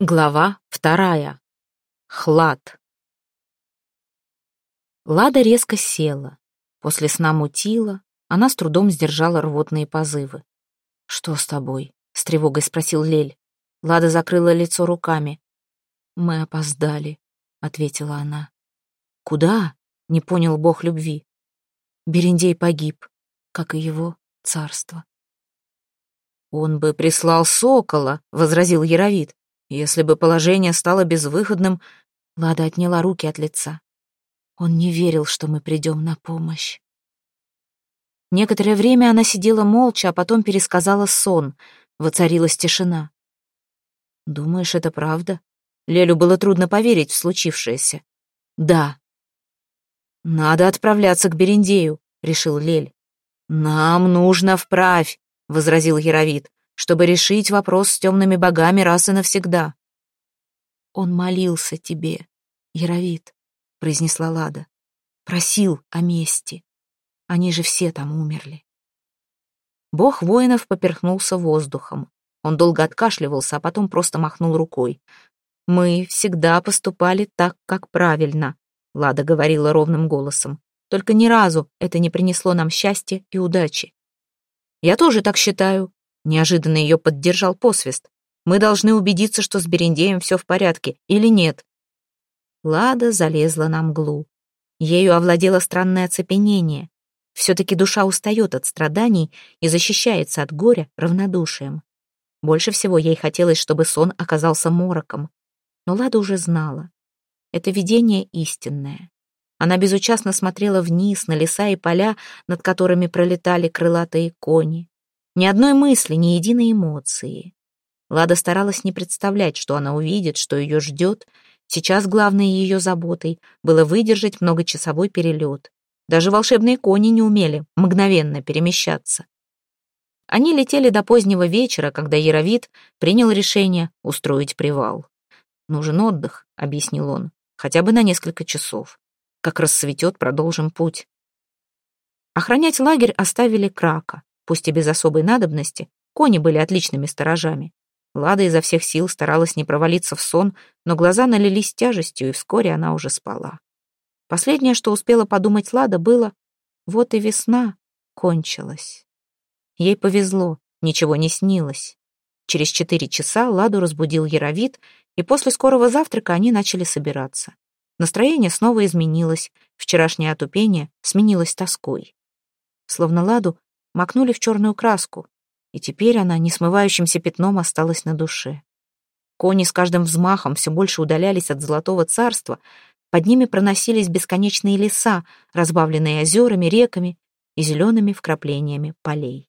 Глава вторая. Хлад. Лада резко села. После сна мутила, она с трудом сдержала рвотные позывы. «Что с тобой?» — с тревогой спросил Лель. Лада закрыла лицо руками. «Мы опоздали», — ответила она. «Куда?» — не понял бог любви. Берендей погиб, как и его царство. «Он бы прислал сокола», — возразил Яровит. Если бы положение стало безвыходным, Лада отняла руки от лица. Он не верил, что мы придем на помощь. Некоторое время она сидела молча, а потом пересказала сон. Воцарилась тишина. «Думаешь, это правда?» Лелю было трудно поверить в случившееся. «Да». «Надо отправляться к Берендею», — решил Лель. «Нам нужно вправь», — возразил Яровит чтобы решить вопрос с темными богами раз и навсегда. «Он молился тебе, Яровит», — произнесла Лада. «Просил о мести. Они же все там умерли». Бог воинов поперхнулся воздухом. Он долго откашливался, а потом просто махнул рукой. «Мы всегда поступали так, как правильно», — Лада говорила ровным голосом. «Только ни разу это не принесло нам счастья и удачи». «Я тоже так считаю», Неожиданно ее поддержал посвист. «Мы должны убедиться, что с Берендеем все в порядке, или нет?» Лада залезла на мглу. Ею овладело странное оцепенение. Все-таки душа устает от страданий и защищается от горя равнодушием. Больше всего ей хотелось, чтобы сон оказался мороком. Но Лада уже знала. Это видение истинное. Она безучастно смотрела вниз на леса и поля, над которыми пролетали крылатые кони. Ни одной мысли, ни единой эмоции. Лада старалась не представлять, что она увидит, что ее ждет. Сейчас главной ее заботой было выдержать многочасовой перелет. Даже волшебные кони не умели мгновенно перемещаться. Они летели до позднего вечера, когда Яровит принял решение устроить привал. «Нужен отдых», — объяснил он, — «хотя бы на несколько часов. Как рассветет, продолжим путь». Охранять лагерь оставили Крака. Пусть и без особой надобности, кони были отличными сторожами. Лада изо всех сил старалась не провалиться в сон, но глаза налились тяжестью, и вскоре она уже спала. Последнее, что успела подумать Лада, было «Вот и весна кончилась». Ей повезло, ничего не снилось. Через четыре часа Ладу разбудил Яровит, и после скорого завтрака они начали собираться. Настроение снова изменилось, вчерашнее отупение сменилось тоской. Словно Ладу макнули в черную краску, и теперь она несмывающимся пятном осталась на душе. Кони с каждым взмахом все больше удалялись от Золотого Царства, под ними проносились бесконечные леса, разбавленные озерами, реками и зелеными вкраплениями полей.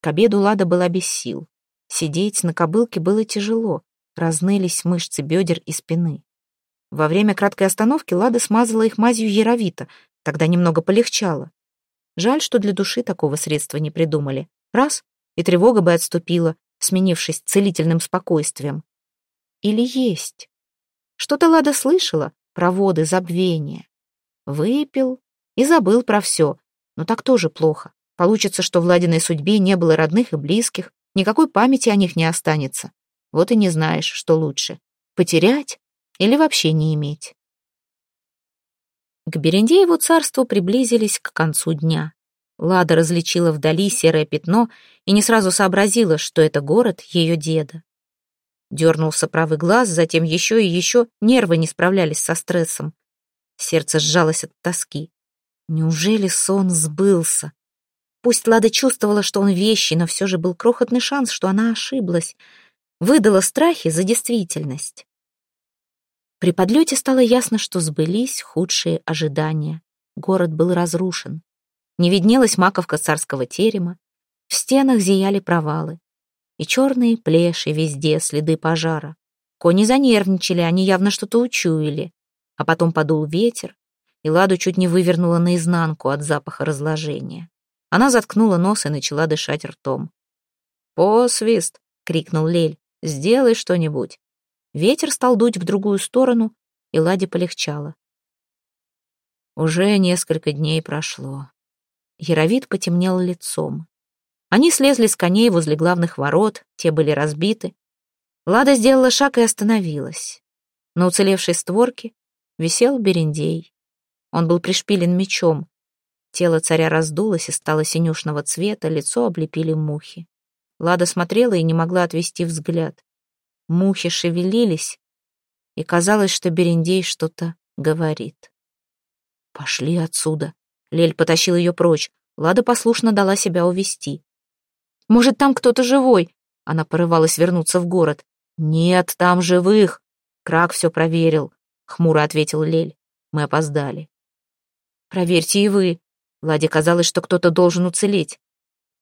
К обеду Лада была без сил. Сидеть на кобылке было тяжело, разнылись мышцы бедер и спины. Во время краткой остановки Лада смазала их мазью яровита, тогда немного полегчало. Жаль, что для души такого средства не придумали. Раз — и тревога бы отступила, сменившись целительным спокойствием. Или есть? Что-то Лада слышала про воды забвения. Выпил и забыл про все, но так тоже плохо. Получится, что в Ладиной судьбе не было родных и близких, никакой памяти о них не останется. Вот и не знаешь, что лучше — потерять или вообще не иметь. К Берендееву царству приблизились к концу дня. Лада различила вдали серое пятно и не сразу сообразила, что это город ее деда. Дернулся правый глаз, затем еще и еще нервы не справлялись со стрессом. Сердце сжалось от тоски. Неужели сон сбылся? Пусть Лада чувствовала, что он вещий, но все же был крохотный шанс, что она ошиблась. Выдала страхи за действительность. При подлете стало ясно, что сбылись худшие ожидания. Город был разрушен. Не виднелась маковка царского терема, в стенах зияли провалы. И черные плеши везде, следы пожара. Кони занервничали, они явно что-то учуяли. А потом подул ветер, и Ладу чуть не вывернула наизнанку от запаха разложения. Она заткнула нос и начала дышать ртом. «Посвист!» — крикнул Лель. «Сделай что-нибудь!» Ветер стал дуть в другую сторону, и Ладе полегчало. Уже несколько дней прошло. Яровид потемнел лицом. Они слезли с коней возле главных ворот, те были разбиты. Лада сделала шаг и остановилась. На уцелевшей створке висел Берендей. Он был пришпилен мечом. Тело царя раздулось и стало синюшного цвета, лицо облепили мухи. Лада смотрела и не могла отвести взгляд. Мухи шевелились, и казалось, что Берендей что-то говорит. «Пошли отсюда!» Лель потащил ее прочь. Лада послушно дала себя увести. «Может, там кто-то живой?» Она порывалась вернуться в город. «Нет, там живых!» Крак все проверил, — хмуро ответил Лель. Мы опоздали. «Проверьте и вы». Ладе казалось, что кто-то должен уцелеть.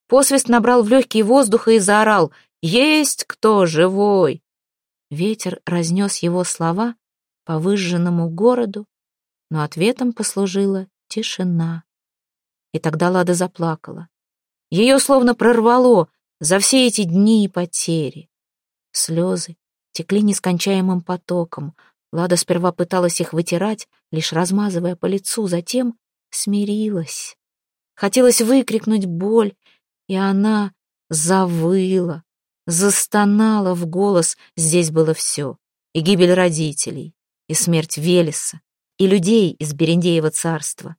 Посвист набрал в легкие воздуха и заорал «Есть кто живой!» Ветер разнес его слова по выжженному городу, но ответом послужила тишина. И тогда Лада заплакала. Ее словно прорвало за все эти дни и потери. Слезы текли нескончаемым потоком. Лада сперва пыталась их вытирать, лишь размазывая по лицу, затем смирилась. Хотелось выкрикнуть боль, и она завыла, застонала в голос. Здесь было все. И гибель родителей, и смерть Велеса, и людей из Берендеева царства.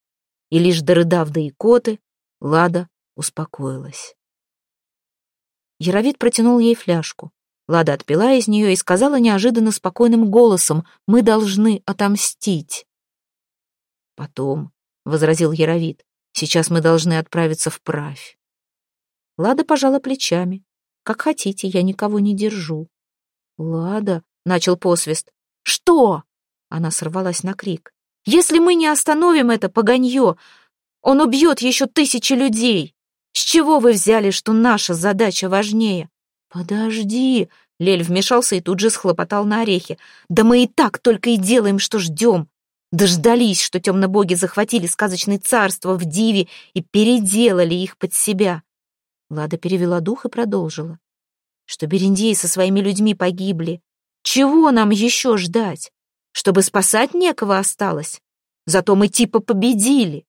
И лишь дорыдав до икоты, Лада успокоилась. Яровид протянул ей фляжку. Лада отпила из нее и сказала неожиданно спокойным голосом, «Мы должны отомстить». «Потом», — возразил Яровид, «сейчас мы должны отправиться вправь». Лада пожала плечами. «Как хотите, я никого не держу». «Лада», — начал посвист. «Что?» — она сорвалась на крик. «Если мы не остановим это поганье, он убьет еще тысячи людей. С чего вы взяли, что наша задача важнее? «Подожди!» — Лель вмешался и тут же схлопотал на орехи. «Да мы и так только и делаем, что ждем. Дождались, что темно-боги захватили сказочное царство в Диве и переделали их под себя». Лада перевела дух и продолжила. «Что Берендеи со своими людьми погибли. Чего нам еще ждать? Чтобы спасать некого осталось? Зато мы типа победили».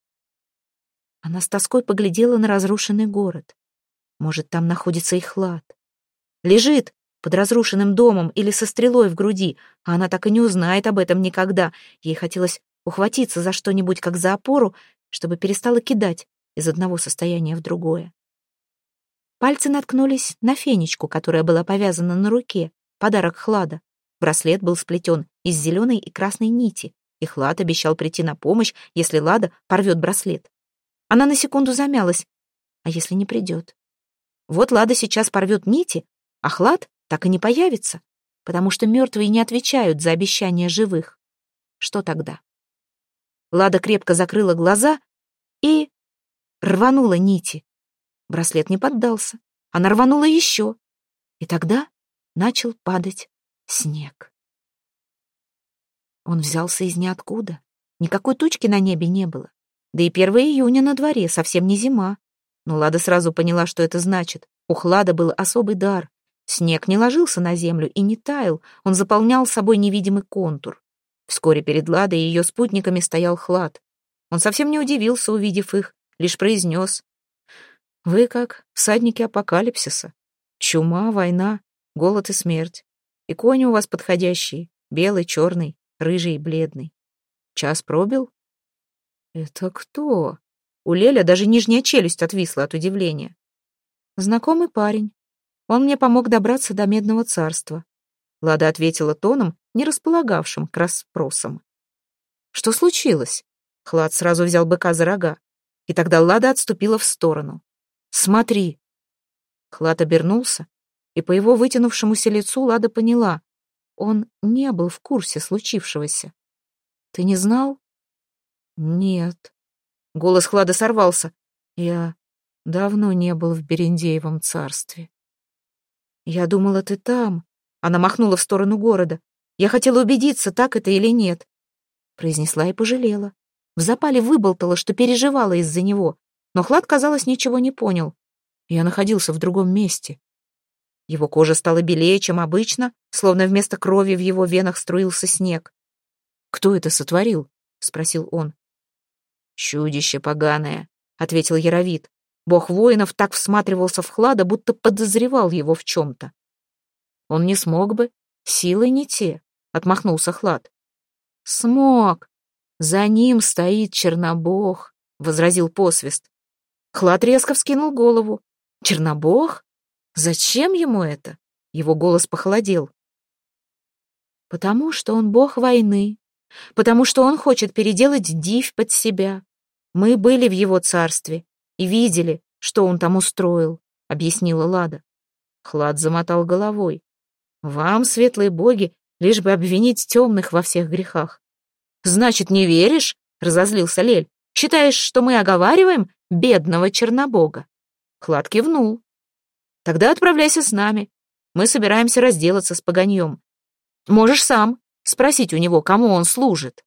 Она с тоской поглядела на разрушенный город. Может, там находится их хлад. Лежит под разрушенным домом или со стрелой в груди, а она так и не узнает об этом никогда. Ей хотелось ухватиться за что-нибудь, как за опору, чтобы перестала кидать из одного состояния в другое. Пальцы наткнулись на фенечку, которая была повязана на руке, подарок Хлада. Браслет был сплетен из зеленой и красной нити, и Хлад обещал прийти на помощь, если Лада порвет браслет. Она на секунду замялась. А если не придет? Вот Лада сейчас порвет нити, а Хлад так и не появится, потому что мертвые не отвечают за обещания живых. Что тогда? Лада крепко закрыла глаза и рванула нити. Браслет не поддался. Она рванула еще. И тогда начал падать снег. Он взялся из ниоткуда. Никакой тучки на небе не было. Да и 1 июня на дворе, совсем не зима. Но Лада сразу поняла, что это значит. У Хлада был особый дар. Снег не ложился на землю и не таял, он заполнял собой невидимый контур. Вскоре перед Ладой и ее спутниками стоял Хлад. Он совсем не удивился, увидев их, лишь произнес. «Вы как всадники апокалипсиса. Чума, война, голод и смерть. И кони у вас подходящие, белый, черный, рыжий и бледный. Час пробил?» «Это кто?» У Леля даже нижняя челюсть отвисла от удивления. «Знакомый парень. Он мне помог добраться до Медного царства. Лада ответила тоном, не располагавшим к расспросам. Что случилось? Хлад сразу взял быка за рога. И тогда Лада отступила в сторону. «Смотри!» Хлад обернулся, и по его вытянувшемуся лицу Лада поняла. Он не был в курсе случившегося. «Ты не знал?» «Нет». Голос Хлада сорвался. «Я давно не был в Берендеевом царстве». «Я думала, ты там». Она махнула в сторону города. «Я хотела убедиться, так это или нет». Произнесла и пожалела. В запале выболтала, что переживала из-за него. Но Хлад, казалось, ничего не понял. Я находился в другом месте. Его кожа стала белее, чем обычно, словно вместо крови в его венах струился снег. «Кто это сотворил?» — спросил он. «Чудище поганое», — ответил Яровит. Бог воинов так всматривался в Хлада, будто подозревал его в чем-то. Он не смог бы, силы не те, отмахнулся Хлад. Смог. За ним стоит Чернобог, возразил посвист. Хлад резко вскинул голову. Чернобог? Зачем ему это? Его голос похолодел. Потому что он бог войны, потому что он хочет переделать дивь под себя. Мы были в его царстве и видели, что он там устроил, объяснила Лада. Хлад замотал головой. Вам, светлые боги, лишь бы обвинить темных во всех грехах. Значит, не веришь? разозлился Лель. Считаешь, что мы оговариваем бедного Чернобога? Хлад кивнул. Тогда отправляйся с нами. Мы собираемся разделаться с погоньем. Можешь сам спросить у него, кому он служит.